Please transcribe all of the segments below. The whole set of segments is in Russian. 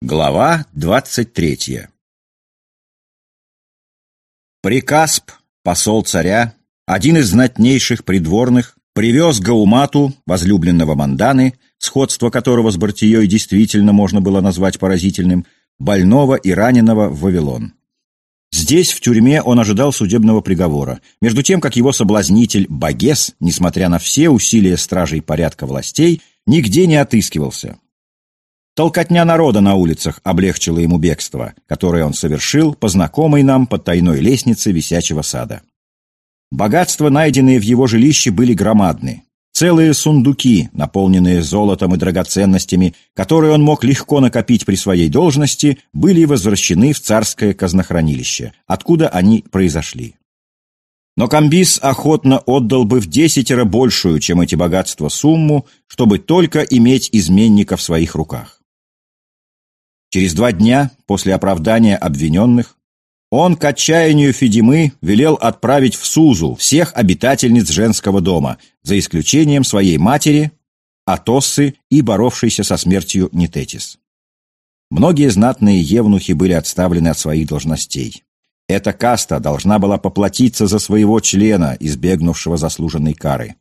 Глава двадцать третья Прикасп, посол царя, один из знатнейших придворных, привез Гаумату, возлюбленного Манданы, сходство которого с Бартией действительно можно было назвать поразительным, больного и раненого в Вавилон. Здесь, в тюрьме, он ожидал судебного приговора, между тем, как его соблазнитель Багес, несмотря на все усилия стражей порядка властей, нигде не отыскивался. Толкотня народа на улицах облегчила ему бегство, которое он совершил по знакомой нам под тайной лестнице висячего сада. Богатства, найденные в его жилище, были громадны. Целые сундуки, наполненные золотом и драгоценностями, которые он мог легко накопить при своей должности, были возвращены в царское казнохранилище, откуда они произошли. Но Камбис охотно отдал бы в десятеро большую, чем эти богатства, сумму, чтобы только иметь изменника в своих руках. Через два дня после оправдания обвиненных он к отчаянию Федимы велел отправить в Сузу всех обитательниц женского дома, за исключением своей матери, Атоссы и боровшейся со смертью Нитетис. Многие знатные евнухи были отставлены от своих должностей. Эта каста должна была поплатиться за своего члена, избегнувшего заслуженной кары.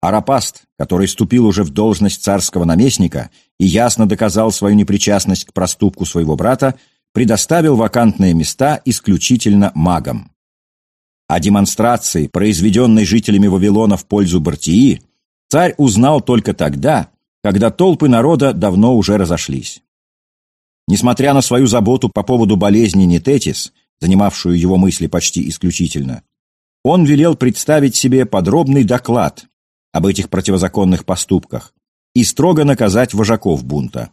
Арапаст, который вступил уже в должность царского наместника и ясно доказал свою непричастность к проступку своего брата, предоставил вакантные места исключительно магам. О демонстрации, произведенной жителями Вавилона в пользу Бартии, царь узнал только тогда, когда толпы народа давно уже разошлись. Несмотря на свою заботу по поводу болезни Нететис, занимавшую его мысли почти исключительно, он велел представить себе подробный доклад об этих противозаконных поступках и строго наказать вожаков бунта.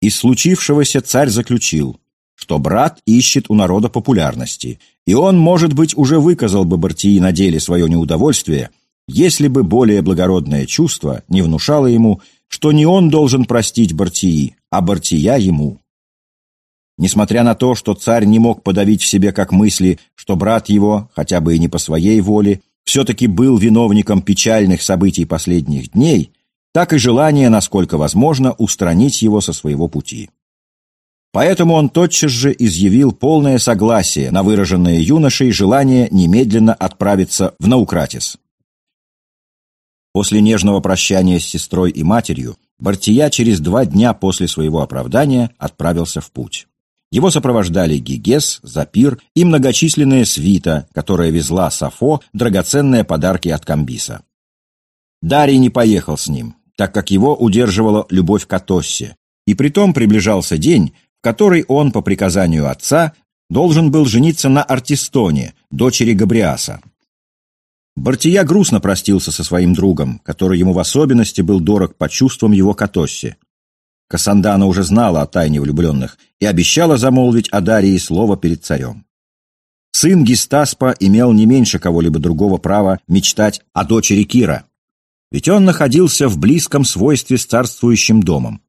Из случившегося царь заключил, что брат ищет у народа популярности, и он, может быть, уже выказал бы Бартии на деле свое неудовольствие, если бы более благородное чувство не внушало ему, что не он должен простить Бартии, а Бартия ему. Несмотря на то, что царь не мог подавить в себе как мысли, что брат его, хотя бы и не по своей воле, все-таки был виновником печальных событий последних дней, так и желание, насколько возможно, устранить его со своего пути. Поэтому он тотчас же изъявил полное согласие на выраженное юношей желание немедленно отправиться в Наукратис. После нежного прощания с сестрой и матерью Бартия через два дня после своего оправдания отправился в путь. Его сопровождали Гигес, Запир и многочисленная свита, которая везла Сафо драгоценные подарки от Камбиса. Дарий не поехал с ним, так как его удерживала любовь к Атоссе, и притом приближался день, в который он, по приказанию отца, должен был жениться на Артистоне, дочери Габриаса. Бартия грустно простился со своим другом, который ему в особенности был дорог по чувствам его к. Кассандана уже знала о тайне влюбленных и обещала замолвить о Дарии слово перед царем. Сын Гистаспа имел не меньше кого-либо другого права мечтать о дочери Кира, ведь он находился в близком свойстве с царствующим домом.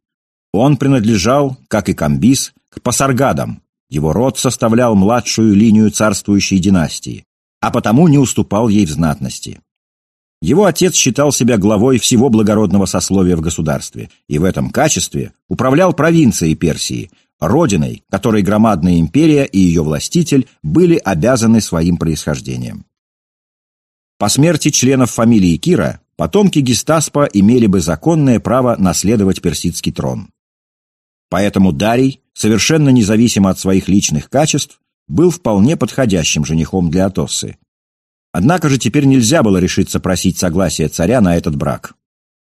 Он принадлежал, как и Камбис, к Пасаргадам, его род составлял младшую линию царствующей династии, а потому не уступал ей в знатности. Его отец считал себя главой всего благородного сословия в государстве и в этом качестве управлял провинцией Персии, родиной, которой громадная империя и ее властитель были обязаны своим происхождением. По смерти членов фамилии Кира потомки Гестаспа имели бы законное право наследовать персидский трон. Поэтому Дарий, совершенно независимо от своих личных качеств, был вполне подходящим женихом для Атоссы. Однако же теперь нельзя было решиться просить согласия царя на этот брак.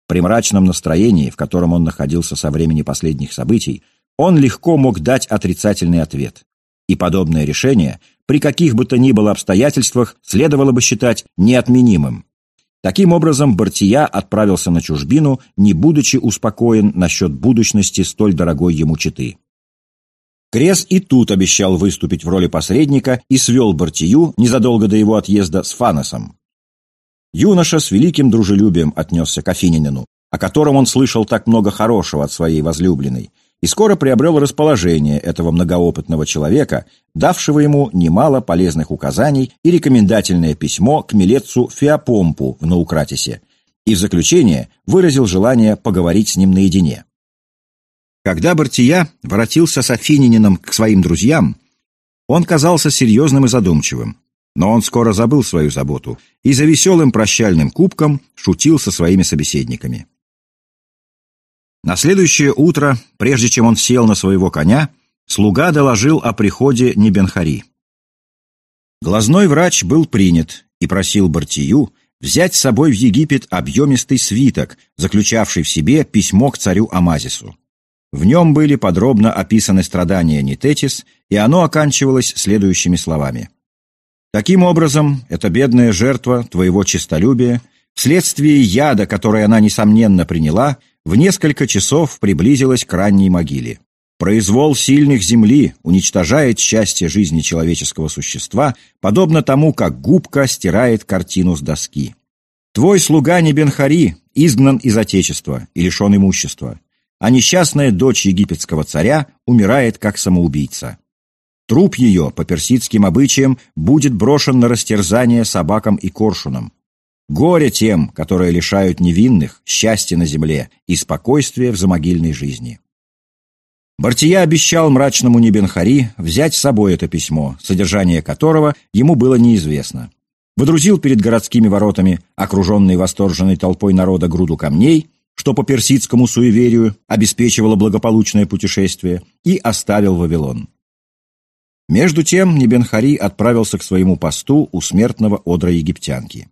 При мрачном настроении, в котором он находился со времени последних событий, он легко мог дать отрицательный ответ. И подобное решение, при каких бы то ни было обстоятельствах, следовало бы считать неотменимым. Таким образом, Бартия отправился на чужбину, не будучи успокоен насчет будущности столь дорогой ему четы. Крес и тут обещал выступить в роли посредника и свел Бартию незадолго до его отъезда с Фаносом. Юноша с великим дружелюбием отнесся к Афининину, о котором он слышал так много хорошего от своей возлюбленной, и скоро приобрел расположение этого многоопытного человека, давшего ему немало полезных указаний и рекомендательное письмо к Милетцу Феопомпу в Наукратисе, и в заключение выразил желание поговорить с ним наедине. Когда Бартия воротился с Афининином к своим друзьям, он казался серьезным и задумчивым. Но он скоро забыл свою заботу и за веселым прощальным кубком шутил со своими собеседниками. На следующее утро, прежде чем он сел на своего коня, слуга доложил о приходе Небенхари. Глазной врач был принят и просил Бартию взять с собой в Египет объемистый свиток, заключавший в себе письмо к царю Амазису. В нем были подробно описаны страдания Нитетис, и оно оканчивалось следующими словами. «Таким образом, эта бедная жертва твоего честолюбия, вследствие яда, который она, несомненно, приняла, в несколько часов приблизилась к ранней могиле. Произвол сильных земли уничтожает счастье жизни человеческого существа, подобно тому, как губка стирает картину с доски. Твой слуга Небенхари изгнан из отечества и лишен имущества а несчастная дочь египетского царя умирает как самоубийца. Труп ее, по персидским обычаям, будет брошен на растерзание собакам и коршунам. Горе тем, которые лишают невинных счастья на земле и спокойствия в замогильной жизни. Бартия обещал мрачному Небенхари взять с собой это письмо, содержание которого ему было неизвестно. Выдрузил перед городскими воротами, окруженный восторженной толпой народа, груду камней что по персидскому суеверию обеспечивало благополучное путешествие, и оставил Вавилон. Между тем Небенхари отправился к своему посту у смертного одра египтянки.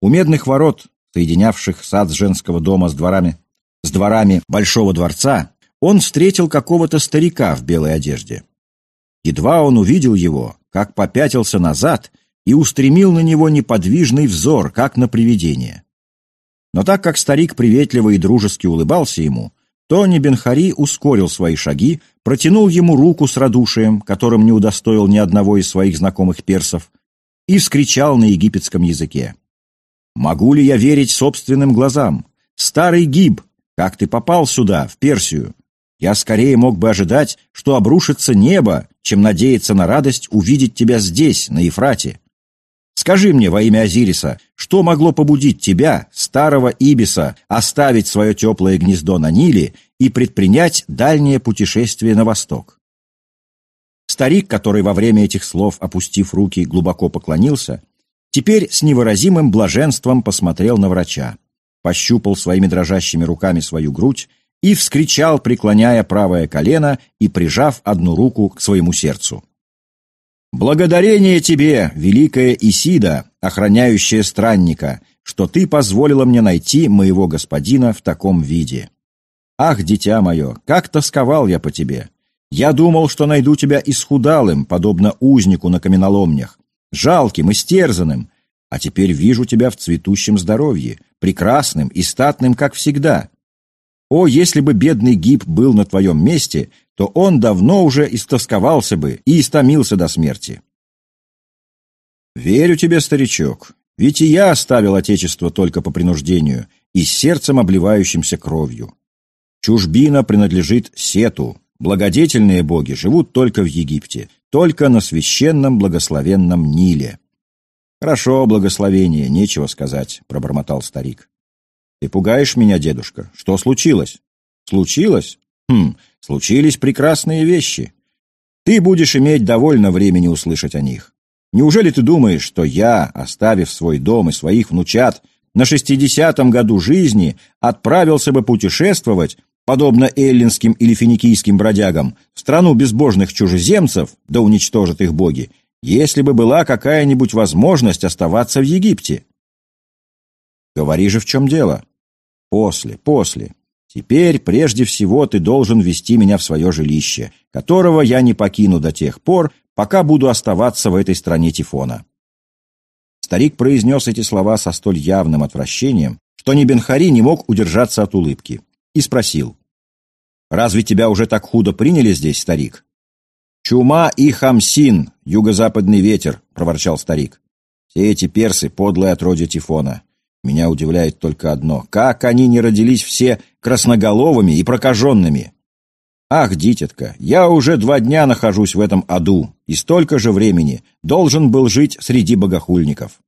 У медных ворот, соединявших сад женского дома с дворами, с дворами Большого дворца, он встретил какого-то старика в белой одежде. Едва он увидел его, как попятился назад и устремил на него неподвижный взор, как на привидение. Но так как старик приветливо и дружески улыбался ему, Тони Бенхари ускорил свои шаги, протянул ему руку с радушием, которым не удостоил ни одного из своих знакомых персов, и вскричал на египетском языке. «Могу ли я верить собственным глазам? Старый гиб, как ты попал сюда, в Персию? Я скорее мог бы ожидать, что обрушится небо, чем надеяться на радость увидеть тебя здесь, на Ефрате. Скажи мне во имя Азириса, что могло побудить тебя, старого Ибиса, оставить свое теплое гнездо на Ниле и предпринять дальнее путешествие на восток?» Старик, который во время этих слов, опустив руки, глубоко поклонился, теперь с невыразимым блаженством посмотрел на врача, пощупал своими дрожащими руками свою грудь и вскричал, преклоняя правое колено и прижав одну руку к своему сердцу. «Благодарение тебе, великая Исида, охраняющая странника, что ты позволила мне найти моего господина в таком виде. Ах, дитя мое, как тосковал я по тебе! Я думал, что найду тебя исхудалым, подобно узнику на каменоломнях, жалким, истерзанным, а теперь вижу тебя в цветущем здоровье, прекрасным и статным, как всегда. О, если бы бедный Гиб был на твоем месте, то он давно уже истосковался бы и истомился до смерти. Верю тебе, старичок, ведь и я оставил отечество только по принуждению и с сердцем обливающимся кровью. Чужбина принадлежит Сету, благодетельные боги живут только в Египте, только на священном благословенном Ниле. «Хорошо, благословение, нечего сказать», — пробормотал старик. «Ты пугаешь меня, дедушка. Что случилось?» «Случилось? Хм, случились прекрасные вещи. Ты будешь иметь довольно времени услышать о них. Неужели ты думаешь, что я, оставив свой дом и своих внучат, на шестидесятом году жизни отправился бы путешествовать, подобно эллинским или финикийским бродягам, в страну безбожных чужеземцев, да уничтожат их боги, если бы была какая-нибудь возможность оставаться в Египте? Говори же, в чем дело. После, после. Теперь, прежде всего, ты должен вести меня в свое жилище, которого я не покину до тех пор, пока буду оставаться в этой стране Тифона». Старик произнес эти слова со столь явным отвращением, что Небенхари не мог удержаться от улыбки, и спросил, «Разве тебя уже так худо приняли здесь, старик?» «Чума и хамсин, юго-западный ветер», — проворчал старик. «Все эти персы — подлые отродья Тифона. Меня удивляет только одно. Как они не родились все красноголовыми и прокаженными? Ах, дитятка, я уже два дня нахожусь в этом аду, и столько же времени должен был жить среди богохульников.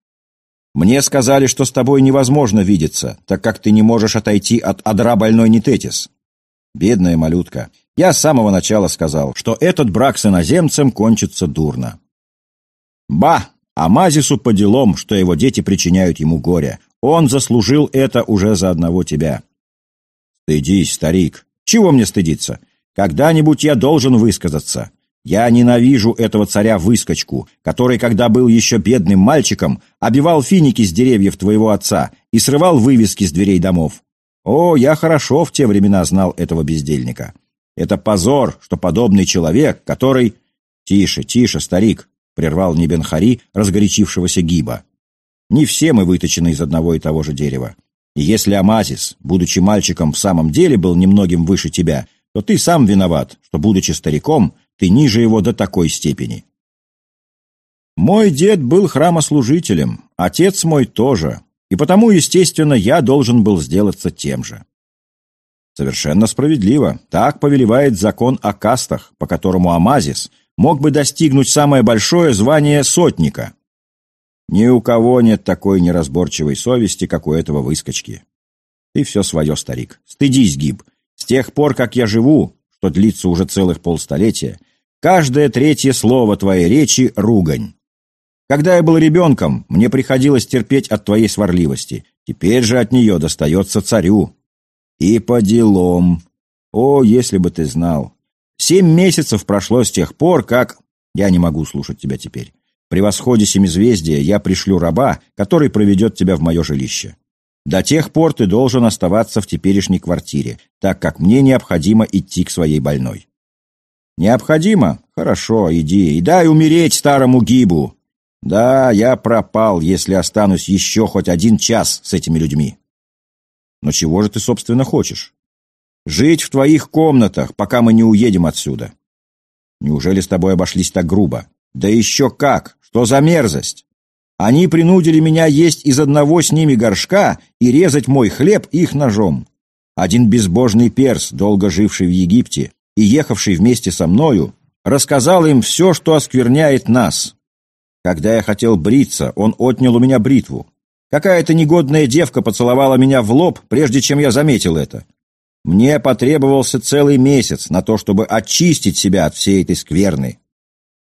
Мне сказали, что с тобой невозможно видеться, так как ты не можешь отойти от адра больной Нитетис. Бедная малютка. Я с самого начала сказал, что этот брак с иноземцем кончится дурно. Ба! Амазису по делам, что его дети причиняют ему горе. Он заслужил это уже за одного тебя. Стыдись, старик. Чего мне стыдиться? Когда-нибудь я должен высказаться. Я ненавижу этого царя-выскочку, который, когда был еще бедным мальчиком, обивал финики с деревьев твоего отца и срывал вывески с дверей домов. О, я хорошо в те времена знал этого бездельника. Это позор, что подобный человек, который... Тише, тише, старик, прервал Небенхари разгорячившегося гиба. Не все мы выточены из одного и того же дерева. И если Амазис, будучи мальчиком, в самом деле был немногим выше тебя, то ты сам виноват, что, будучи стариком, ты ниже его до такой степени. Мой дед был храмослужителем, отец мой тоже, и потому, естественно, я должен был сделаться тем же. Совершенно справедливо. Так повелевает закон о кастах, по которому Амазис мог бы достигнуть самое большое звание сотника. Ни у кого нет такой неразборчивой совести, как у этого выскочки. Ты все свое, старик. Стыдись, Гиб. С тех пор, как я живу, что длится уже целых полстолетия, каждое третье слово твоей речи — ругань. Когда я был ребенком, мне приходилось терпеть от твоей сварливости. Теперь же от нее достается царю. И по делам. О, если бы ты знал. Семь месяцев прошло с тех пор, как... Я не могу слушать тебя теперь. При восходе семизвездия я пришлю раба, который проведет тебя в мое жилище. До тех пор ты должен оставаться в теперешней квартире, так как мне необходимо идти к своей больной. Необходимо? Хорошо, иди и дай умереть старому гибу. Да, я пропал, если останусь еще хоть один час с этими людьми. Но чего же ты, собственно, хочешь? Жить в твоих комнатах, пока мы не уедем отсюда. Неужели с тобой обошлись так грубо? Да еще как! Что за мерзость? Они принудили меня есть из одного с ними горшка и резать мой хлеб их ножом. Один безбожный перс, долго живший в Египте и ехавший вместе со мною, рассказал им все, что оскверняет нас. Когда я хотел бриться, он отнял у меня бритву. Какая-то негодная девка поцеловала меня в лоб, прежде чем я заметил это. Мне потребовался целый месяц на то, чтобы очистить себя от всей этой скверны.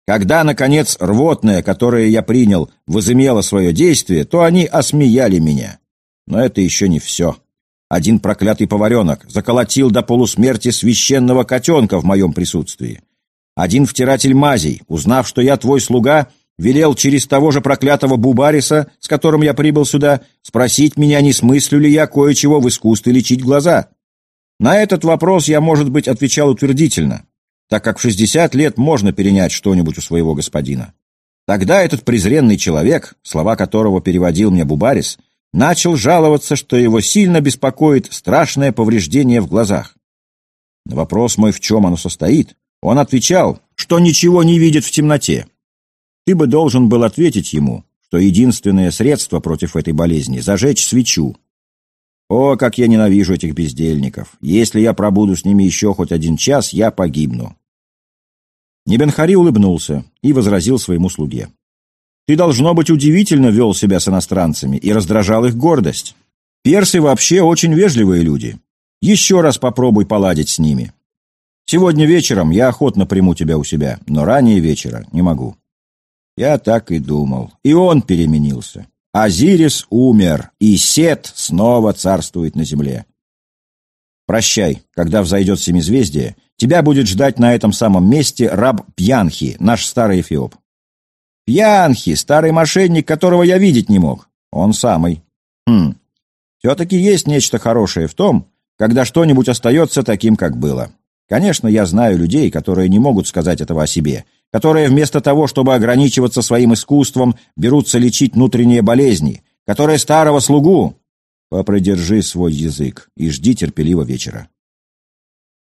Когда, наконец, рвотное, которое я принял, возымело свое действие, то они осмеяли меня. Но это еще не все. Один проклятый поваренок заколотил до полусмерти священного котенка в моем присутствии. Один втиратель мазей, узнав, что я твой слуга, велел через того же проклятого Бубариса, с которым я прибыл сюда, спросить меня, не смыслю ли я кое-чего в искусстве лечить глаза. На этот вопрос я, может быть, отвечал утвердительно так как в 60 лет можно перенять что-нибудь у своего господина. Тогда этот презренный человек, слова которого переводил мне Бубарис, начал жаловаться, что его сильно беспокоит страшное повреждение в глазах. На вопрос мой, в чем оно состоит, он отвечал, что ничего не видит в темноте. Ты бы должен был ответить ему, что единственное средство против этой болезни — зажечь свечу. О, как я ненавижу этих бездельников! Если я пробуду с ними еще хоть один час, я погибну. Небенхари улыбнулся и возразил своему слуге. «Ты, должно быть, удивительно вел себя с иностранцами и раздражал их гордость. Персы вообще очень вежливые люди. Еще раз попробуй поладить с ними. Сегодня вечером я охотно приму тебя у себя, но ранее вечера не могу». Я так и думал. И он переменился. Азирис умер, и Сет снова царствует на земле. Прощай, когда взойдет семизвездие, Тебя будет ждать на этом самом месте раб Пьянхи, наш старый эфиоп. Пьянхи, старый мошенник, которого я видеть не мог. Он самый. Хм. Все-таки есть нечто хорошее в том, когда что-нибудь остается таким, как было. Конечно, я знаю людей, которые не могут сказать этого о себе, которые вместо того, чтобы ограничиваться своим искусством, берутся лечить внутренние болезни, которые старого слугу... Попридержи свой язык и жди терпеливо вечера.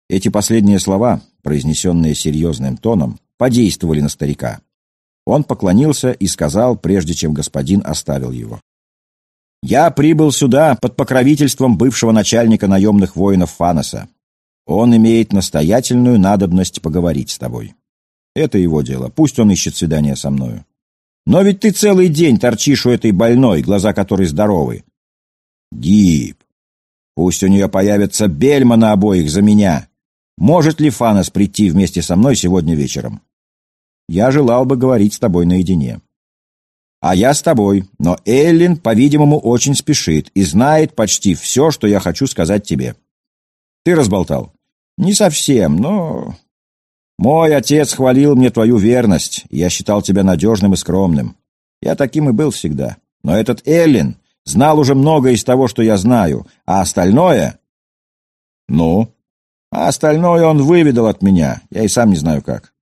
Эти последние слова, произнесенные серьезным тоном, подействовали на старика. Он поклонился и сказал, прежде чем господин оставил его. «Я прибыл сюда под покровительством бывшего начальника наемных воинов Фаноса. Он имеет настоятельную надобность поговорить с тобой. Это его дело, пусть он ищет свидание со мною. Но ведь ты целый день торчишь у этой больной, глаза которой здоровы. Гиб, пусть у нее появится бельма на обоих за меня. Может ли Фанас прийти вместе со мной сегодня вечером? Я желал бы говорить с тобой наедине. А я с тобой, но Эллин, по-видимому, очень спешит и знает почти все, что я хочу сказать тебе. Ты разболтал? Не совсем, но... Мой отец хвалил мне твою верность, я считал тебя надежным и скромным. Я таким и был всегда. Но этот Эллин знал уже многое из того, что я знаю, а остальное... Ну? А остальное он выведал от меня, я и сам не знаю как.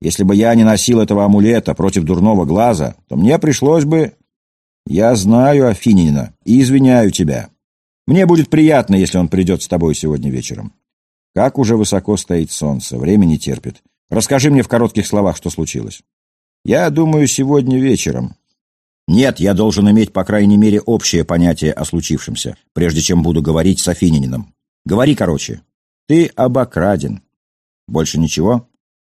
Если бы я не носил этого амулета против дурного глаза, то мне пришлось бы... Я знаю Афинина и извиняю тебя. Мне будет приятно, если он придет с тобой сегодня вечером. Как уже высоко стоит солнце, время не терпит. Расскажи мне в коротких словах, что случилось. Я думаю, сегодня вечером. Нет, я должен иметь, по крайней мере, общее понятие о случившемся, прежде чем буду говорить с Афининином. Говори короче. Ты обокраден. Больше ничего?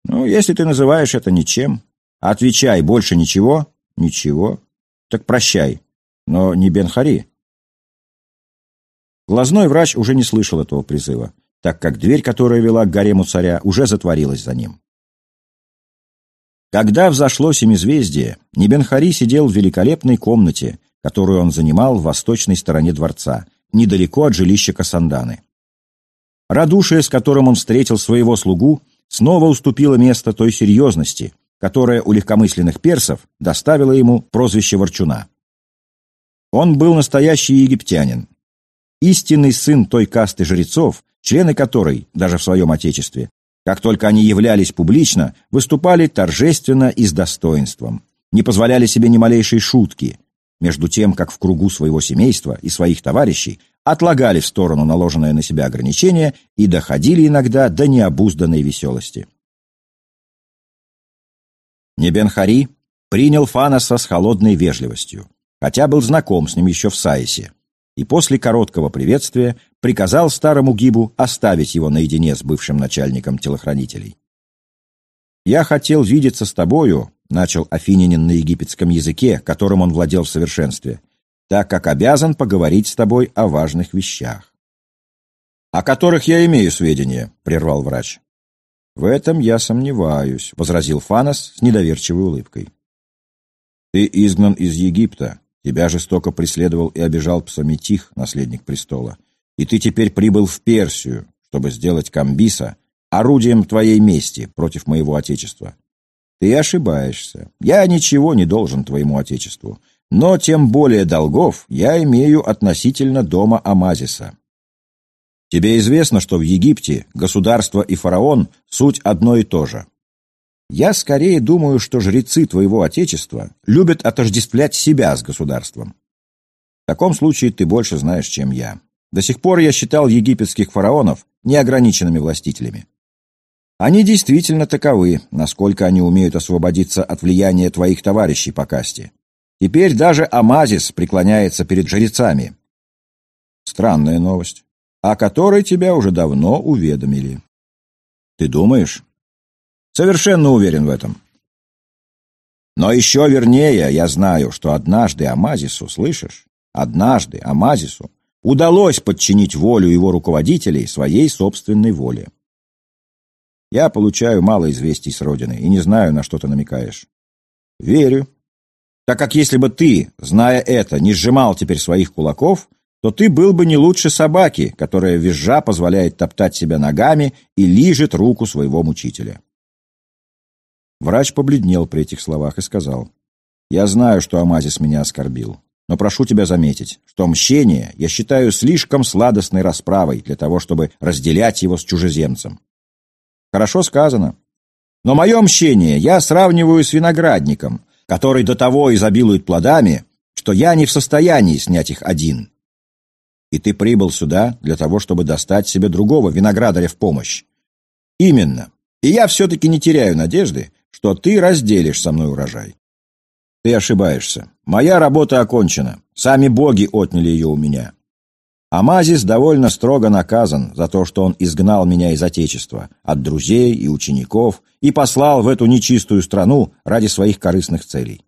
Ну, если ты называешь это ничем. Отвечай, больше ничего? Ничего. Так прощай. Но не Бенхари. Глазной врач уже не слышал этого призыва, так как дверь, которая вела к гарему царя, уже затворилась за ним. Когда взошло семизвездие, Небенхари сидел в великолепной комнате, которую он занимал в восточной стороне дворца, недалеко от жилища Касанданы. Радушие, с которым он встретил своего слугу, снова уступило место той серьезности, которая у легкомысленных персов доставила ему прозвище Ворчуна. Он был настоящий египтянин, истинный сын той касты жрецов, члены которой, даже в своем отечестве, как только они являлись публично, выступали торжественно и с достоинством, не позволяли себе ни малейшей шутки, между тем, как в кругу своего семейства и своих товарищей отлагали в сторону наложенное на себя ограничение и доходили иногда до необузданной веселости. Небенхари принял Фанаса с холодной вежливостью, хотя был знаком с ним еще в Саисе, и после короткого приветствия приказал старому Гибу оставить его наедине с бывшим начальником телохранителей. «Я хотел видеться с тобою», — начал Афининин на египетском языке, которым он владел в совершенстве, так как обязан поговорить с тобой о важных вещах. «О которых я имею сведения», — прервал врач. «В этом я сомневаюсь», — возразил Фанос с недоверчивой улыбкой. «Ты изгнан из Египта. Тебя жестоко преследовал и обижал Псаметих, наследник престола. И ты теперь прибыл в Персию, чтобы сделать Камбиса орудием твоей мести против моего отечества. Ты ошибаешься. Я ничего не должен твоему отечеству но тем более долгов я имею относительно дома Амазиса. Тебе известно, что в Египте государство и фараон – суть одно и то же. Я скорее думаю, что жрецы твоего отечества любят отождествлять себя с государством. В таком случае ты больше знаешь, чем я. До сих пор я считал египетских фараонов неограниченными властителями. Они действительно таковы, насколько они умеют освободиться от влияния твоих товарищей по касте. Теперь даже Амазис преклоняется перед жрецами. Странная новость, о которой тебя уже давно уведомили. Ты думаешь? Совершенно уверен в этом. Но еще вернее, я знаю, что однажды Амазису, слышишь? Однажды Амазису удалось подчинить волю его руководителей своей собственной воле. Я получаю мало известий с родины и не знаю, на что ты намекаешь. Верю, так как если бы ты, зная это, не сжимал теперь своих кулаков, то ты был бы не лучше собаки, которая визжа позволяет топтать себя ногами и лижет руку своего мучителя. Врач побледнел при этих словах и сказал, «Я знаю, что Амазис меня оскорбил, но прошу тебя заметить, что мщение я считаю слишком сладостной расправой для того, чтобы разделять его с чужеземцем». Хорошо сказано. Но мое мщение я сравниваю с виноградником, который до того изобилует плодами, что я не в состоянии снять их один. И ты прибыл сюда для того, чтобы достать себе другого виноградаря в помощь. Именно. И я все-таки не теряю надежды, что ты разделишь со мной урожай. Ты ошибаешься. Моя работа окончена. Сами боги отняли ее у меня. Амазис довольно строго наказан за то, что он изгнал меня из Отечества, от друзей и учеников, и послал в эту нечистую страну ради своих корыстных целей.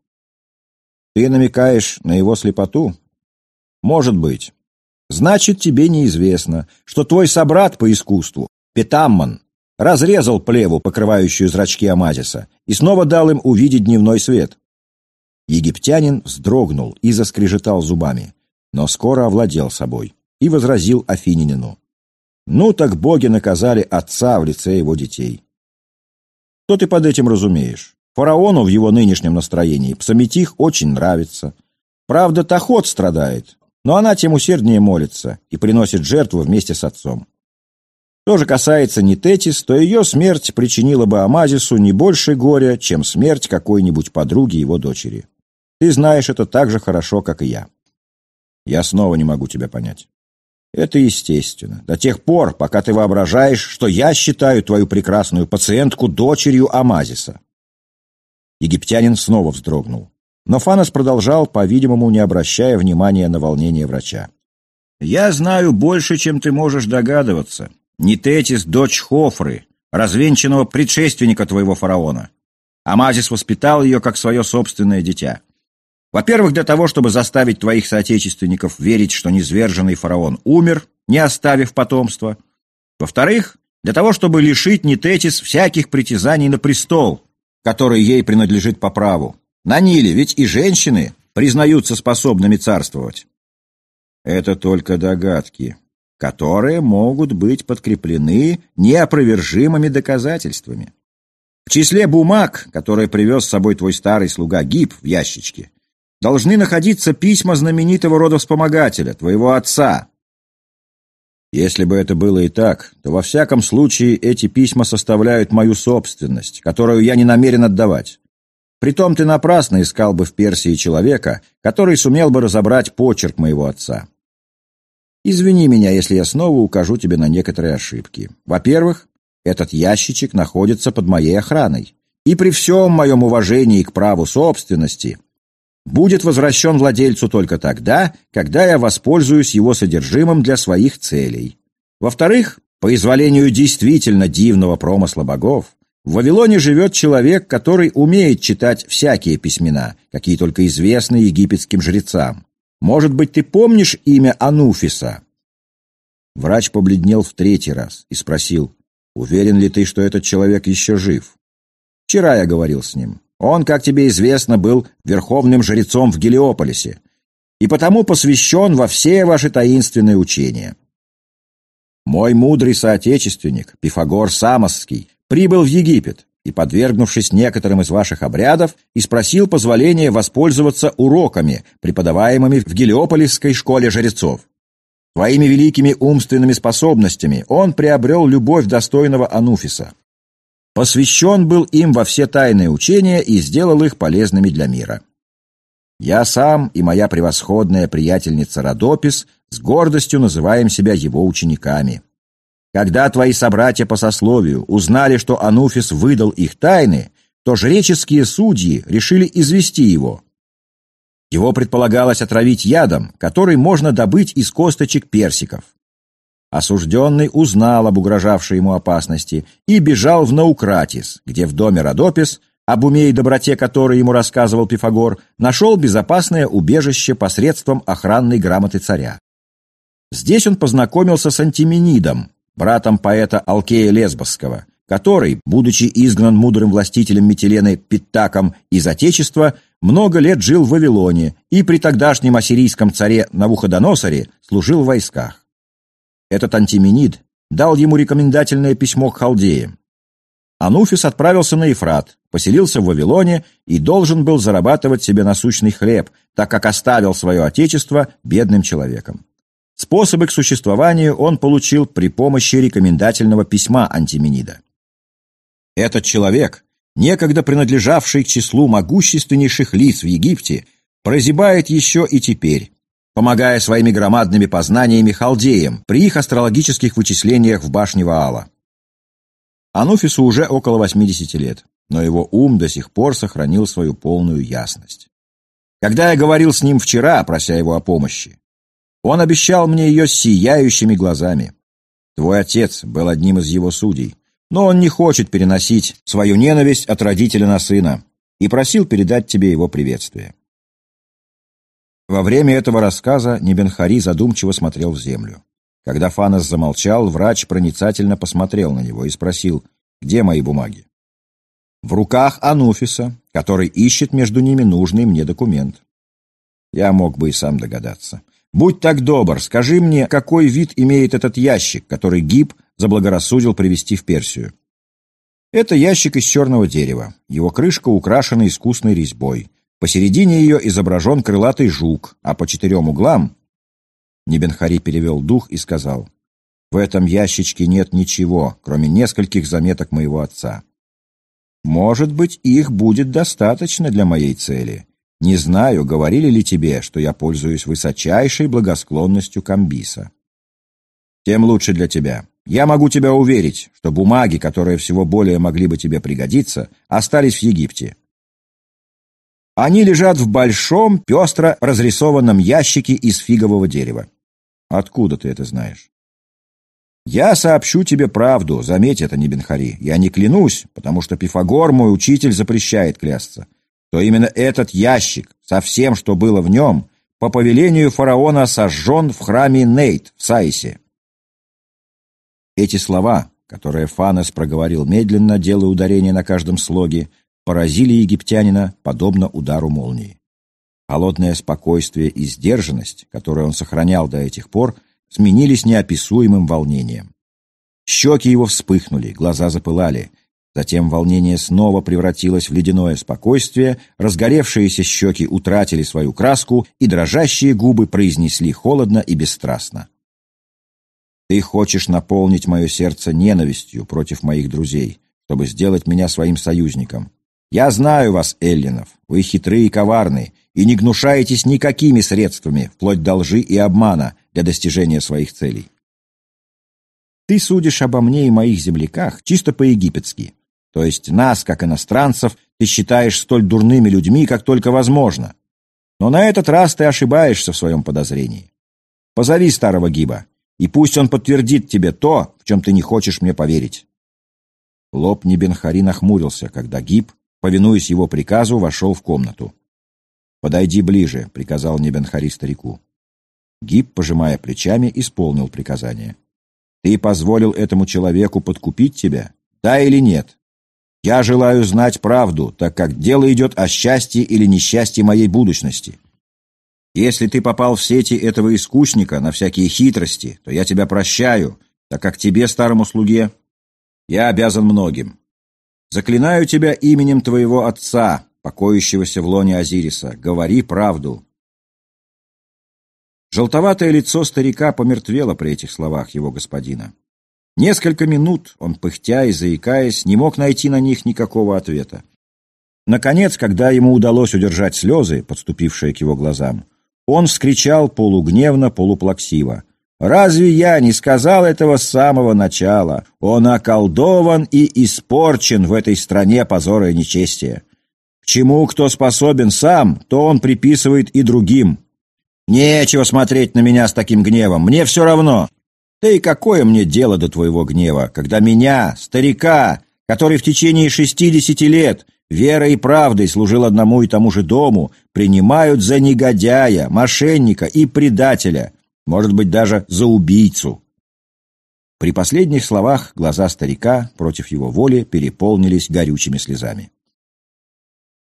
Ты намекаешь на его слепоту? Может быть. Значит, тебе неизвестно, что твой собрат по искусству, Петамман, разрезал плеву, покрывающую зрачки Амазиса, и снова дал им увидеть дневной свет. Египтянин вздрогнул и заскрежетал зубами, но скоро овладел собой и возразил Афининину. «Ну так боги наказали отца в лице его детей». Что ты под этим разумеешь? Фараону в его нынешнем настроении псаметих очень нравится. Правда, Тахот страдает, но она тем усерднее молится и приносит жертву вместе с отцом. Что же касается Нитетис, то ее смерть причинила бы Амазису не больше горя, чем смерть какой-нибудь подруги его дочери. Ты знаешь это так же хорошо, как и я. Я снова не могу тебя понять. Это естественно. До тех пор, пока ты воображаешь, что я считаю твою прекрасную пациентку дочерью Амазиса. Египтянин снова вздрогнул. Но Фанос продолжал, по-видимому, не обращая внимания на волнение врача. «Я знаю больше, чем ты можешь догадываться. Нитетис — дочь Хофры, развенчанного предшественника твоего фараона. Амазис воспитал ее как свое собственное дитя. Во-первых, для того, чтобы заставить твоих соотечественников верить, что низверженный фараон умер, не оставив потомства. Во-вторых, для того, чтобы лишить Нитетис всяких притязаний на престол, который ей принадлежит по праву. На Ниле ведь и женщины признаются способными царствовать. Это только догадки, которые могут быть подкреплены неопровержимыми доказательствами. В числе бумаг, которые привез с собой твой старый слуга Гиб в ящичке, должны находиться письма знаменитого родовспомогателя, твоего отца. Если бы это было и так, то во всяком случае эти письма составляют мою собственность, которую я не намерен отдавать. Притом ты напрасно искал бы в Персии человека, который сумел бы разобрать почерк моего отца. Извини меня, если я снова укажу тебе на некоторые ошибки. Во-первых, этот ящичек находится под моей охраной. И при всем моем уважении к праву собственности будет возвращен владельцу только тогда, когда я воспользуюсь его содержимым для своих целей. Во-вторых, по изволению действительно дивного промысла богов, в Вавилоне живет человек, который умеет читать всякие письмена, какие только известны египетским жрецам. Может быть, ты помнишь имя Ануфиса?» Врач побледнел в третий раз и спросил, «Уверен ли ты, что этот человек еще жив?» «Вчера я говорил с ним. Он, как тебе известно, был верховным жрецом в Гелиополисе и потому посвящен во все ваши таинственные учения. Мой мудрый соотечественник, Пифагор Самосский, прибыл в Египет и, подвергнувшись некоторым из ваших обрядов, и спросил позволения воспользоваться уроками, преподаваемыми в Гелиополисской школе жрецов. Своими великими умственными способностями он приобрел любовь достойного Ануфиса посвящен был им во все тайные учения и сделал их полезными для мира. Я сам и моя превосходная приятельница Родопис с гордостью называем себя его учениками. Когда твои собратья по сословию узнали, что Ануфис выдал их тайны, то жреческие судьи решили извести его. Его предполагалось отравить ядом, который можно добыть из косточек персиков. Осужденный узнал об угрожавшей ему опасности и бежал в Наукратис, где в доме Родопис, об уме и доброте которой ему рассказывал Пифагор, нашел безопасное убежище посредством охранной грамоты царя. Здесь он познакомился с Антименидом, братом поэта Алкея Лесбосского, который, будучи изгнан мудрым властителем Метилены Питтаком из Отечества, много лет жил в Вавилоне и при тогдашнем ассирийском царе Навуходоносоре служил в войсках. Этот антименид дал ему рекомендательное письмо к халдеям. Ануфис отправился на Ефрат, поселился в Вавилоне и должен был зарабатывать себе насущный хлеб, так как оставил свое отечество бедным человеком. Способы к существованию он получил при помощи рекомендательного письма антименида. Этот человек, некогда принадлежавший к числу могущественнейших лиц в Египте, прозябает еще и теперь, помогая своими громадными познаниями халдеям при их астрологических вычислениях в башне Ваала. Ануфису уже около 80 лет, но его ум до сих пор сохранил свою полную ясность. Когда я говорил с ним вчера, прося его о помощи, он обещал мне ее сияющими глазами. Твой отец был одним из его судей, но он не хочет переносить свою ненависть от родителя на сына и просил передать тебе его приветствие. Во время этого рассказа Небенхари задумчиво смотрел в землю. Когда Фанос замолчал, врач проницательно посмотрел на него и спросил, где мои бумаги? В руках Ануфиса, который ищет между ними нужный мне документ. Я мог бы и сам догадаться. Будь так добр, скажи мне, какой вид имеет этот ящик, который Гиб заблагорассудил привезти в Персию. Это ящик из черного дерева. Его крышка украшена искусной резьбой. Посередине ее изображен крылатый жук, а по четырем углам... Небенхари перевел дух и сказал, «В этом ящичке нет ничего, кроме нескольких заметок моего отца. Может быть, их будет достаточно для моей цели. Не знаю, говорили ли тебе, что я пользуюсь высочайшей благосклонностью Камбиса. Тем лучше для тебя. Я могу тебя уверить, что бумаги, которые всего более могли бы тебе пригодиться, остались в Египте. Они лежат в большом, пестро разрисованном ящике из фигового дерева. Откуда ты это знаешь? Я сообщу тебе правду, заметь это, Небенхари. Я не клянусь, потому что Пифагор, мой учитель, запрещает клясться то именно этот ящик со всем, что было в нем, по повелению фараона сожжен в храме Нейт в Саисе. Эти слова, которые Фанес проговорил медленно, делая ударение на каждом слоге, поразили египтянина, подобно удару молнии. Холодное спокойствие и сдержанность, которые он сохранял до этих пор, сменились неописуемым волнением. Щеки его вспыхнули, глаза запылали, Затем волнение снова превратилось в ледяное спокойствие, разгоревшиеся щеки утратили свою краску, и дрожащие губы произнесли холодно и бесстрастно. «Ты хочешь наполнить мое сердце ненавистью против моих друзей, чтобы сделать меня своим союзником. Я знаю вас, эллинов, вы хитрые и коварны, и не гнушаетесь никакими средствами, вплоть до лжи и обмана, для достижения своих целей. Ты судишь обо мне и моих земляках чисто по-египетски, то есть нас, как иностранцев, ты считаешь столь дурными людьми, как только возможно. Но на этот раз ты ошибаешься в своем подозрении. Позови старого Гиба, и пусть он подтвердит тебе то, в чем ты не хочешь мне поверить». Лоб Небенхари нахмурился, когда Гиб, повинуясь его приказу, вошел в комнату. «Подойди ближе», — приказал Небенхари старику. Гиб, пожимая плечами, исполнил приказание. «Ты позволил этому человеку подкупить тебя? Да или нет?» Я желаю знать правду, так как дело идет о счастье или несчастье моей будущности. Если ты попал в сети этого искусника на всякие хитрости, то я тебя прощаю, так как тебе, старому слуге, я обязан многим. Заклинаю тебя именем твоего отца, покоящегося в лоне Азириса, говори правду». Желтоватое лицо старика помертвело при этих словах его господина. Несколько минут он, пыхтя и заикаясь, не мог найти на них никакого ответа. Наконец, когда ему удалось удержать слезы, подступившие к его глазам, он вскричал полугневно, полуплаксиво. «Разве я не сказал этого с самого начала? Он околдован и испорчен в этой стране позора и нечестия. К чему кто способен сам, то он приписывает и другим. Нечего смотреть на меня с таким гневом, мне все равно. Да и какое мне дело до твоего гнева, когда меня, старика, который в течение шестидесяти лет верой и правдой служил одному и тому же дому, принимают за негодяя, мошенника и предателя, может быть, даже за убийцу. При последних словах глаза старика против его воли переполнились горючими слезами.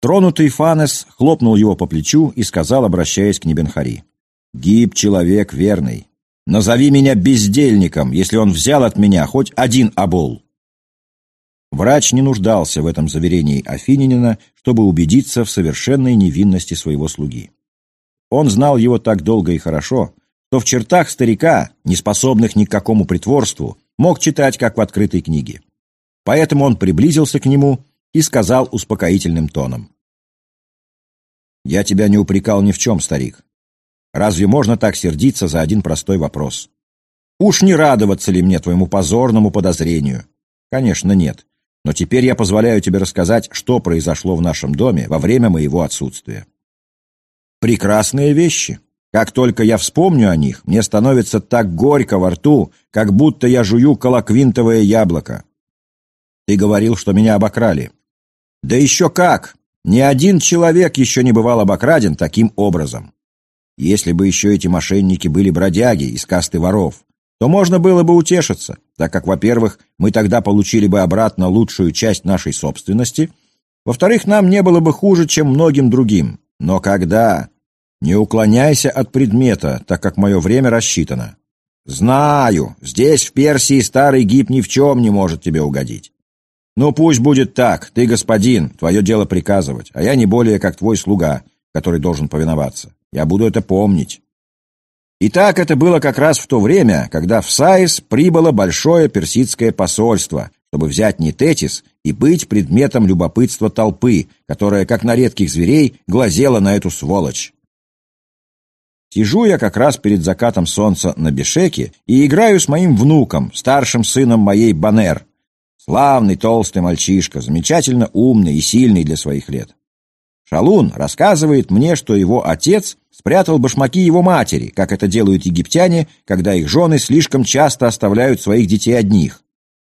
Тронутый Фанес хлопнул его по плечу и сказал, обращаясь к Небенхари, «Гиб человек верный, Назови меня бездельником, если он взял от меня хоть один обол. Врач не нуждался в этом заверении Афининина, чтобы убедиться в совершенной невинности своего слуги. Он знал его так долго и хорошо, что в чертах старика, не способных ни к какому притворству, мог читать, как в открытой книге. Поэтому он приблизился к нему и сказал успокоительным тоном. «Я тебя не упрекал ни в чем, старик. Разве можно так сердиться за один простой вопрос? Уж не радоваться ли мне твоему позорному подозрению? Конечно, нет. Но теперь я позволяю тебе рассказать, что произошло в нашем доме во время моего отсутствия. Прекрасные вещи. Как только я вспомню о них, мне становится так горько во рту, как будто я жую колоквинтовое яблоко. Ты говорил, что меня обокрали. Да еще как! Ни один человек еще не бывал обокраден таким образом. Если бы еще эти мошенники были бродяги из касты воров, то можно было бы утешиться, так как, во-первых, мы тогда получили бы обратно лучшую часть нашей собственности, во-вторых, нам не было бы хуже, чем многим другим. Но когда? Не уклоняйся от предмета, так как мое время рассчитано. Знаю, здесь, в Персии, старый гиб ни в чем не может тебе угодить. Ну, пусть будет так, ты господин, твое дело приказывать, а я не более как твой слуга, который должен повиноваться. Я буду это помнить. И так это было как раз в то время, когда в Саис прибыло большое персидское посольство, чтобы взять Нететис и быть предметом любопытства толпы, которая, как на редких зверей, глазела на эту сволочь. Сижу я как раз перед закатом солнца на Бешеке и играю с моим внуком, старшим сыном моей Банер. Славный толстый мальчишка, замечательно умный и сильный для своих лет. Шалун рассказывает мне, что его отец спрятал башмаки его матери, как это делают египтяне, когда их жены слишком часто оставляют своих детей одних.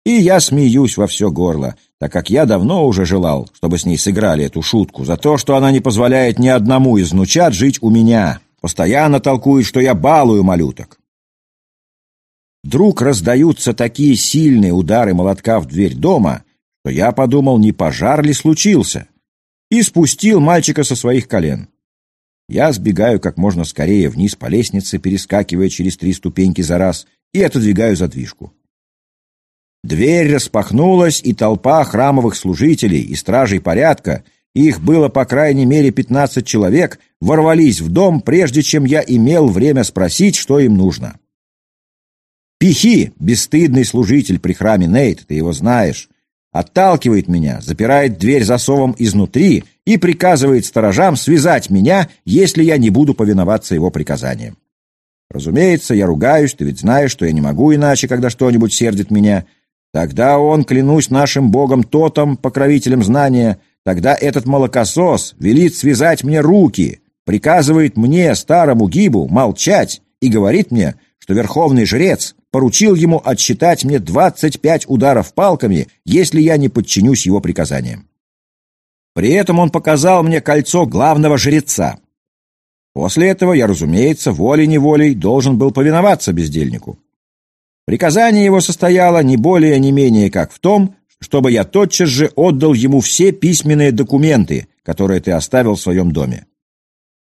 И я смеюсь во все горло, так как я давно уже желал, чтобы с ней сыграли эту шутку за то, что она не позволяет ни одному из внучат жить у меня. Постоянно толкует, что я балую малюток. Вдруг раздаются такие сильные удары молотка в дверь дома, что я подумал, не пожар ли случился, и спустил мальчика со своих колен. Я сбегаю как можно скорее вниз по лестнице, перескакивая через три ступеньки за раз, и отодвигаю задвижку. Дверь распахнулась, и толпа храмовых служителей и стражей порядка — их было по крайней мере пятнадцать человек, ворвались в дом, прежде чем я имел время спросить, что им нужно. Пихи, бесстыдный служитель при храме Нейт, ты его знаешь, отталкивает меня, запирает дверь засовом изнутри и приказывает сторожам связать меня, если я не буду повиноваться его приказаниям. Разумеется, я ругаюсь, ты ведь знаешь, что я не могу иначе, когда что-нибудь сердит меня. Тогда он, клянусь нашим богом Тотом, покровителем знания, Тогда этот молокосос велит связать мне руки, приказывает мне, старому гибу, молчать и говорит мне, что верховный жрец поручил ему отсчитать мне двадцать пять ударов палками, если я не подчинюсь его приказаниям. При этом он показал мне кольцо главного жреца. После этого я, разумеется, волей-неволей должен был повиноваться бездельнику. Приказание его состояло не более не менее как в том, чтобы я тотчас же отдал ему все письменные документы, которые ты оставил в своем доме.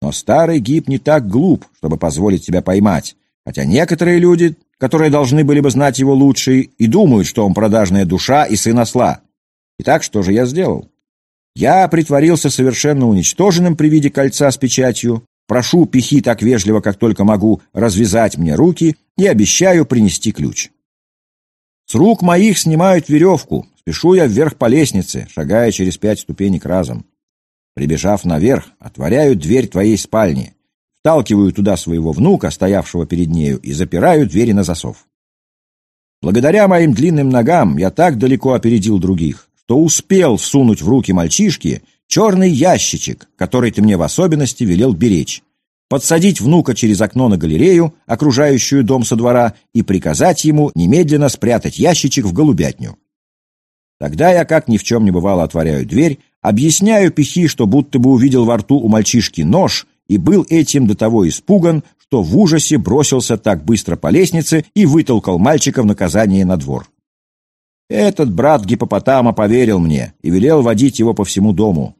Но старый гиб не так глуп, чтобы позволить себя поймать, хотя некоторые люди, которые должны были бы знать его лучше, и думают, что он продажная душа и сын осла. Итак, что же я сделал? Я притворился совершенно уничтоженным при виде кольца с печатью, прошу пихи так вежливо, как только могу, развязать мне руки и обещаю принести ключ. С рук моих снимают веревку, Спешу я вверх по лестнице, шагая через пять ступенек разом. Прибежав наверх, отворяю дверь твоей спальни, вталкиваю туда своего внука, стоявшего перед нею, и запираю двери на засов. Благодаря моим длинным ногам я так далеко опередил других, что успел всунуть в руки мальчишки черный ящичек, который ты мне в особенности велел беречь, подсадить внука через окно на галерею, окружающую дом со двора, и приказать ему немедленно спрятать ящичек в голубятню. Тогда я, как ни в чем не бывало, отворяю дверь, объясняю пихи, что будто бы увидел во рту у мальчишки нож и был этим до того испуган, что в ужасе бросился так быстро по лестнице и вытолкал мальчика в наказание на двор. Этот брат гипопотама поверил мне и велел водить его по всему дому.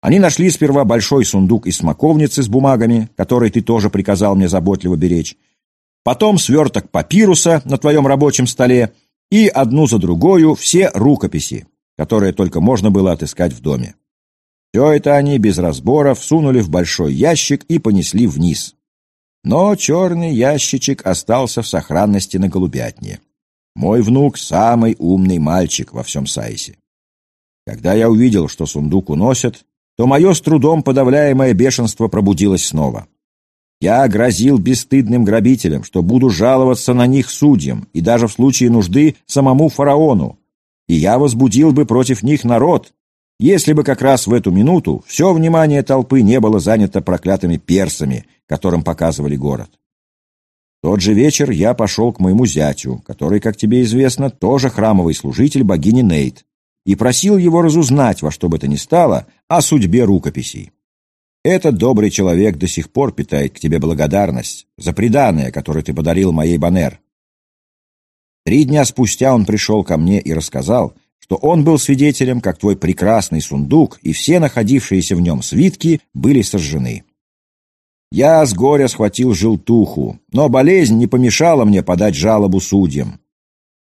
Они нашли сперва большой сундук из смоковницы с бумагами, который ты тоже приказал мне заботливо беречь, потом сверток папируса на твоем рабочем столе, и одну за другою все рукописи, которые только можно было отыскать в доме. Все это они без разбора всунули в большой ящик и понесли вниз. Но черный ящичек остался в сохранности на голубятне. Мой внук — самый умный мальчик во всем Сайсе. Когда я увидел, что сундук уносят, то мое с трудом подавляемое бешенство пробудилось снова. Я грозил бесстыдным грабителям, что буду жаловаться на них судьям и даже в случае нужды самому фараону. И я возбудил бы против них народ, если бы как раз в эту минуту все внимание толпы не было занято проклятыми персами, которым показывали город. Тот же вечер я пошел к моему зятю, который, как тебе известно, тоже храмовый служитель богини Нейт, и просил его разузнать во что бы то ни стало о судьбе рукописей. Этот добрый человек до сих пор питает к тебе благодарность за преданное, которое ты подарил моей Банер. Три дня спустя он пришел ко мне и рассказал, что он был свидетелем, как твой прекрасный сундук и все находившиеся в нем свитки были сожжены. Я с горя схватил желтуху, но болезнь не помешала мне подать жалобу судьям.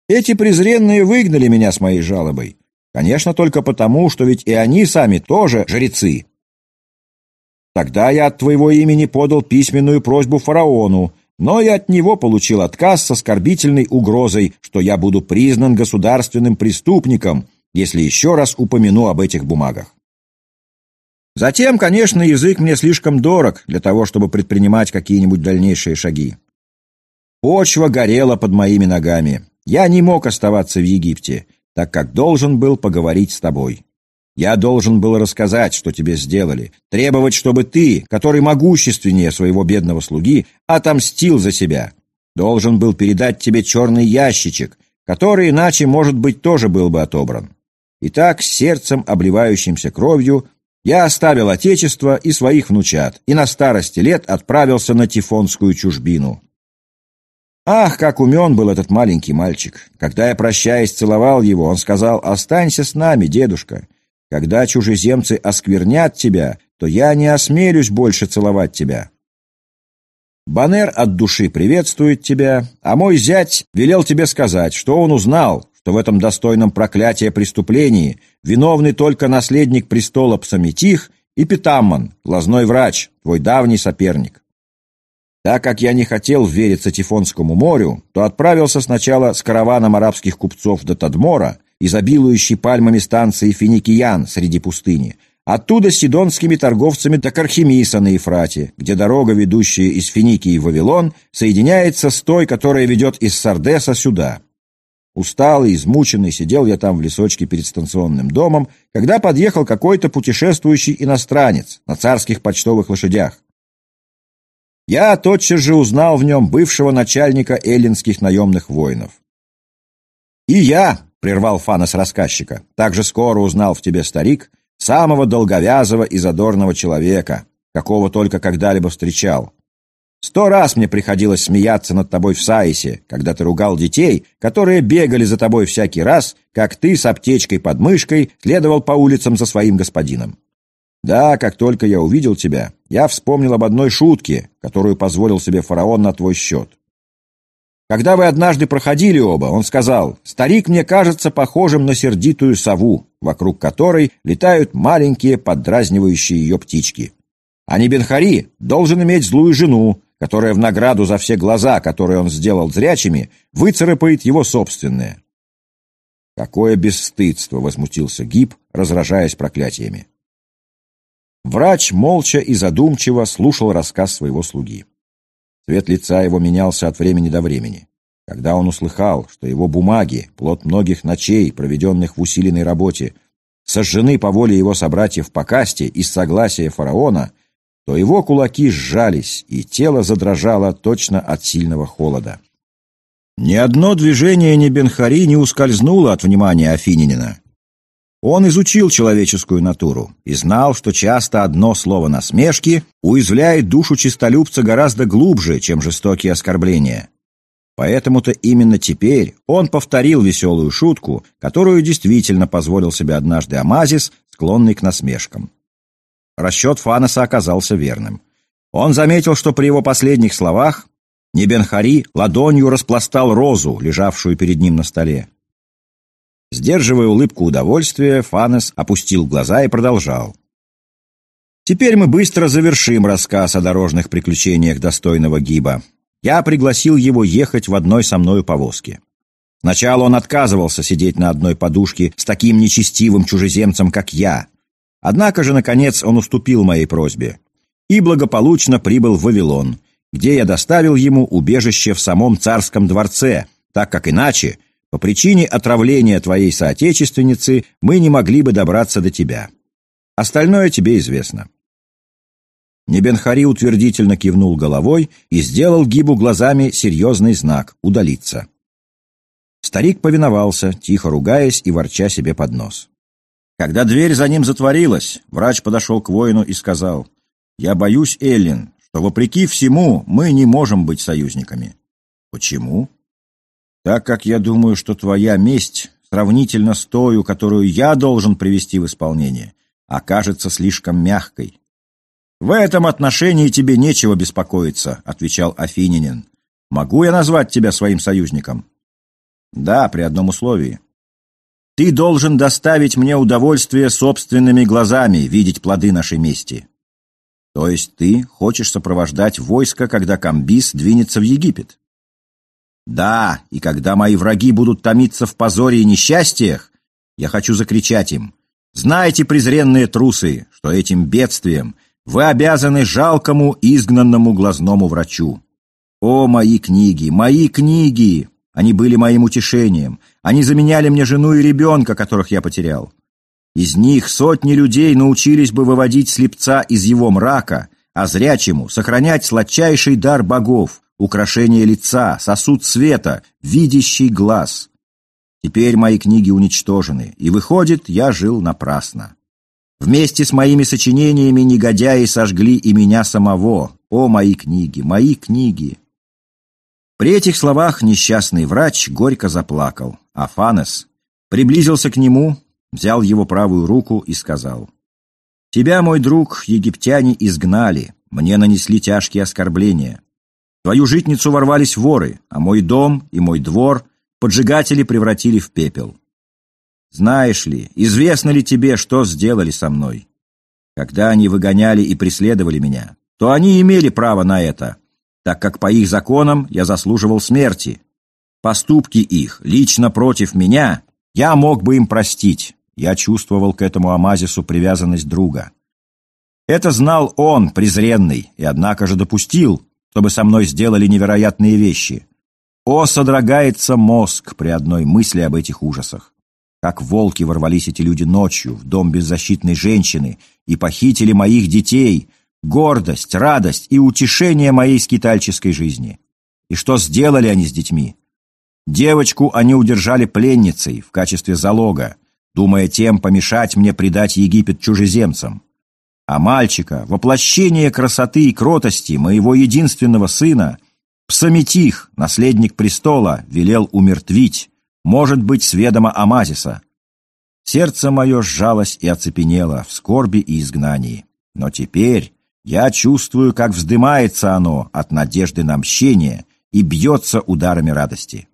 Эти презренные выгнали меня с моей жалобой. Конечно, только потому, что ведь и они сами тоже жрецы. Тогда я от твоего имени подал письменную просьбу фараону, но и от него получил отказ с оскорбительной угрозой, что я буду признан государственным преступником, если еще раз упомяну об этих бумагах. Затем, конечно, язык мне слишком дорог для того, чтобы предпринимать какие-нибудь дальнейшие шаги. Почва горела под моими ногами. Я не мог оставаться в Египте, так как должен был поговорить с тобой. Я должен был рассказать, что тебе сделали, требовать, чтобы ты, который могущественнее своего бедного слуги, отомстил за себя. Должен был передать тебе черный ящичек, который иначе, может быть, тоже был бы отобран. Итак, с сердцем, обливающимся кровью, я оставил отечество и своих внучат, и на старости лет отправился на Тифонскую чужбину. Ах, как умен был этот маленький мальчик! Когда я, прощаясь, целовал его, он сказал, «Останься с нами, дедушка. Когда чужеземцы осквернят тебя, то я не осмелюсь больше целовать тебя». Банер от души приветствует тебя, а мой зять велел тебе сказать, что он узнал, что в этом достойном проклятия преступлении виновны только наследник престола Псаметих и Питаммон, глазной врач, твой давний соперник. Так как я не хотел вериться Тифонскому морю, то отправился сначала с караваном арабских купцов до Тадмора, изобилующей пальмами станции Финикиян среди пустыни, оттуда с сидонскими торговцами до Кархимиса на Ефрате, где дорога, ведущая из Финикии в Вавилон, соединяется с той, которая ведет из Сардеса сюда. Усталый, измученный, сидел я там в лесочке перед станционным домом, когда подъехал какой-то путешествующий иностранец на царских почтовых лошадях. Я тотчас же узнал в нем бывшего начальника эллинских наемных воинов. «И я», — прервал Фанос рассказчика, — «так же скоро узнал в тебе, старик, самого долговязого и задорного человека, какого только когда-либо встречал. Сто раз мне приходилось смеяться над тобой в Саисе, когда ты ругал детей, которые бегали за тобой всякий раз, как ты с аптечкой под мышкой следовал по улицам за своим господином. Да, как только я увидел тебя, я вспомнил об одной шутке, которую позволил себе фараон на твой счет. Когда вы однажды проходили оба, он сказал, «Старик мне кажется похожим на сердитую сову, вокруг которой летают маленькие поддразнивающие ее птички. А не Бенхари должен иметь злую жену, которая в награду за все глаза, которые он сделал зрячими, выцарапает его собственные». «Какое бесстыдство!» — возмутился Гиб, разражаясь проклятиями. Врач молча и задумчиво слушал рассказ своего слуги. Цвет лица его менялся от времени до времени. Когда он услыхал, что его бумаги, плод многих ночей, проведенных в усиленной работе, сожжены по воле его собратьев по касте из согласия фараона, то его кулаки сжались, и тело задрожало точно от сильного холода. Ни одно движение Небенхари не ускользнуло от внимания Афининина. Он изучил человеческую натуру и знал, что часто одно слово насмешки уязвляет душу чистолюбца гораздо глубже, чем жестокие оскорбления. Поэтому-то именно теперь он повторил веселую шутку, которую действительно позволил себе однажды Амазис, склонный к насмешкам. Расчет Фаноса оказался верным. Он заметил, что при его последних словах Небенхари ладонью распластал розу, лежавшую перед ним на столе. Сдерживая улыбку удовольствия, Фанес опустил глаза и продолжал. «Теперь мы быстро завершим рассказ о дорожных приключениях достойного Гиба. Я пригласил его ехать в одной со мною повозке. Сначала он отказывался сидеть на одной подушке с таким нечестивым чужеземцем, как я. Однако же, наконец, он уступил моей просьбе и благополучно прибыл в Вавилон, где я доставил ему убежище в самом царском дворце, так как иначе по причине отравления твоей соотечественницы мы не могли бы добраться до тебя. Остальное тебе известно». Небенхари утвердительно кивнул головой и сделал Гибу глазами серьезный знак «удалиться». Старик повиновался, тихо ругаясь и ворча себе под нос. Когда дверь за ним затворилась, врач подошел к воину и сказал, «Я боюсь, Эллин, что, вопреки всему, мы не можем быть союзниками». «Почему?» Так как я думаю, что твоя месть сравнительно с той, которую я должен привести в исполнение, окажется слишком мягкой. «В этом отношении тебе нечего беспокоиться», — отвечал Афининин. «Могу я назвать тебя своим союзником?» «Да, при одном условии. Ты должен доставить мне удовольствие собственными глазами видеть плоды нашей мести. То есть ты хочешь сопровождать войско, когда Камбис двинется в Египет? Да, и когда мои враги будут томиться в позоре и несчастьях, я хочу закричать им, «Знайте, презренные трусы, что этим бедствием вы обязаны жалкому изгнанному глазному врачу. О, мои книги, мои книги! Они были моим утешением. Они заменяли мне жену и ребенка, которых я потерял. Из них сотни людей научились бы выводить слепца из его мрака, а зрячему сохранять сладчайший дар богов, украшение лица, сосуд света, видящий глаз. Теперь мои книги уничтожены, и, выходит, я жил напрасно. Вместе с моими сочинениями негодяи сожгли и меня самого. О, мои книги, мои книги! При этих словах несчастный врач горько заплакал, а Фанес приблизился к нему, взял его правую руку и сказал, «Тебя, мой друг, египтяне изгнали, мне нанесли тяжкие оскорбления. Твою житницу ворвались воры, а мой дом и мой двор поджигатели превратили в пепел. Знаешь ли, известно ли тебе, что сделали со мной? Когда они выгоняли и преследовали меня, то они имели право на это, так как по их законам я заслуживал смерти. Поступки их лично против меня я мог бы им простить. Я чувствовал к этому Амазису привязанность друга. Это знал он, презренный, и однако же допустил, чтобы со мной сделали невероятные вещи. О, содрогается мозг при одной мысли об этих ужасах. Как волки ворвались эти люди ночью в дом беззащитной женщины и похитили моих детей, гордость, радость и утешение моей скитальческой жизни. И что сделали они с детьми? Девочку они удержали пленницей в качестве залога, думая тем помешать мне предать Египет чужеземцам. А мальчика, воплощение красоты и кротости моего единственного сына, Псаметих, наследник престола, велел умертвить, может быть, с ведома Амазиса. Сердце мое сжалось и оцепенело в скорби и изгнании. Но теперь я чувствую, как вздымается оно от надежды на мщение и бьется ударами радости.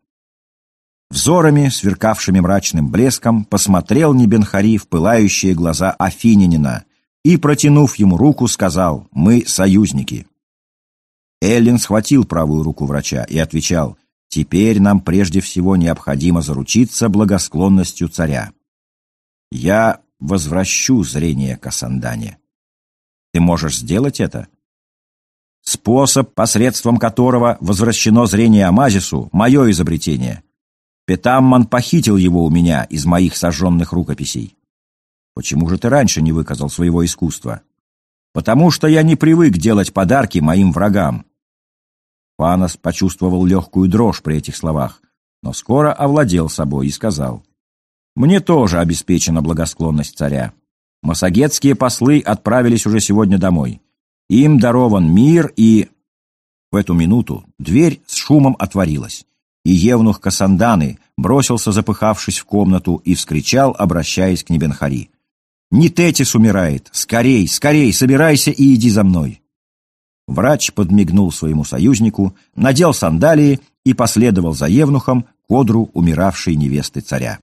Взорами, сверкавшими мрачным блеском, посмотрел Небенхари в пылающие глаза Афининина и, протянув ему руку, сказал «Мы союзники». Эллин схватил правую руку врача и отвечал Теперь нам прежде всего необходимо заручиться благосклонностью царя. Я возвращу зрение Касандане. Ты можешь сделать это? Способ, посредством которого возвращено зрение Амазису, мое изобретение. Петамман похитил его у меня из моих сожженных рукописей. Почему же ты раньше не выказал своего искусства? Потому что я не привык делать подарки моим врагам. Панос почувствовал легкую дрожь при этих словах, но скоро овладел собой и сказал, «Мне тоже обеспечена благосклонность царя. Массагетские послы отправились уже сегодня домой. Им дарован мир и...» В эту минуту дверь с шумом отворилась, и евнух Касанданы бросился, запыхавшись в комнату, и вскричал, обращаясь к Небенхари. «Не Тетис умирает! Скорей, скорей, собирайся и иди за мной!» Врач подмигнул своему союзнику, надел сандалии и последовал за евнухом к одру умиравшей невесты царя.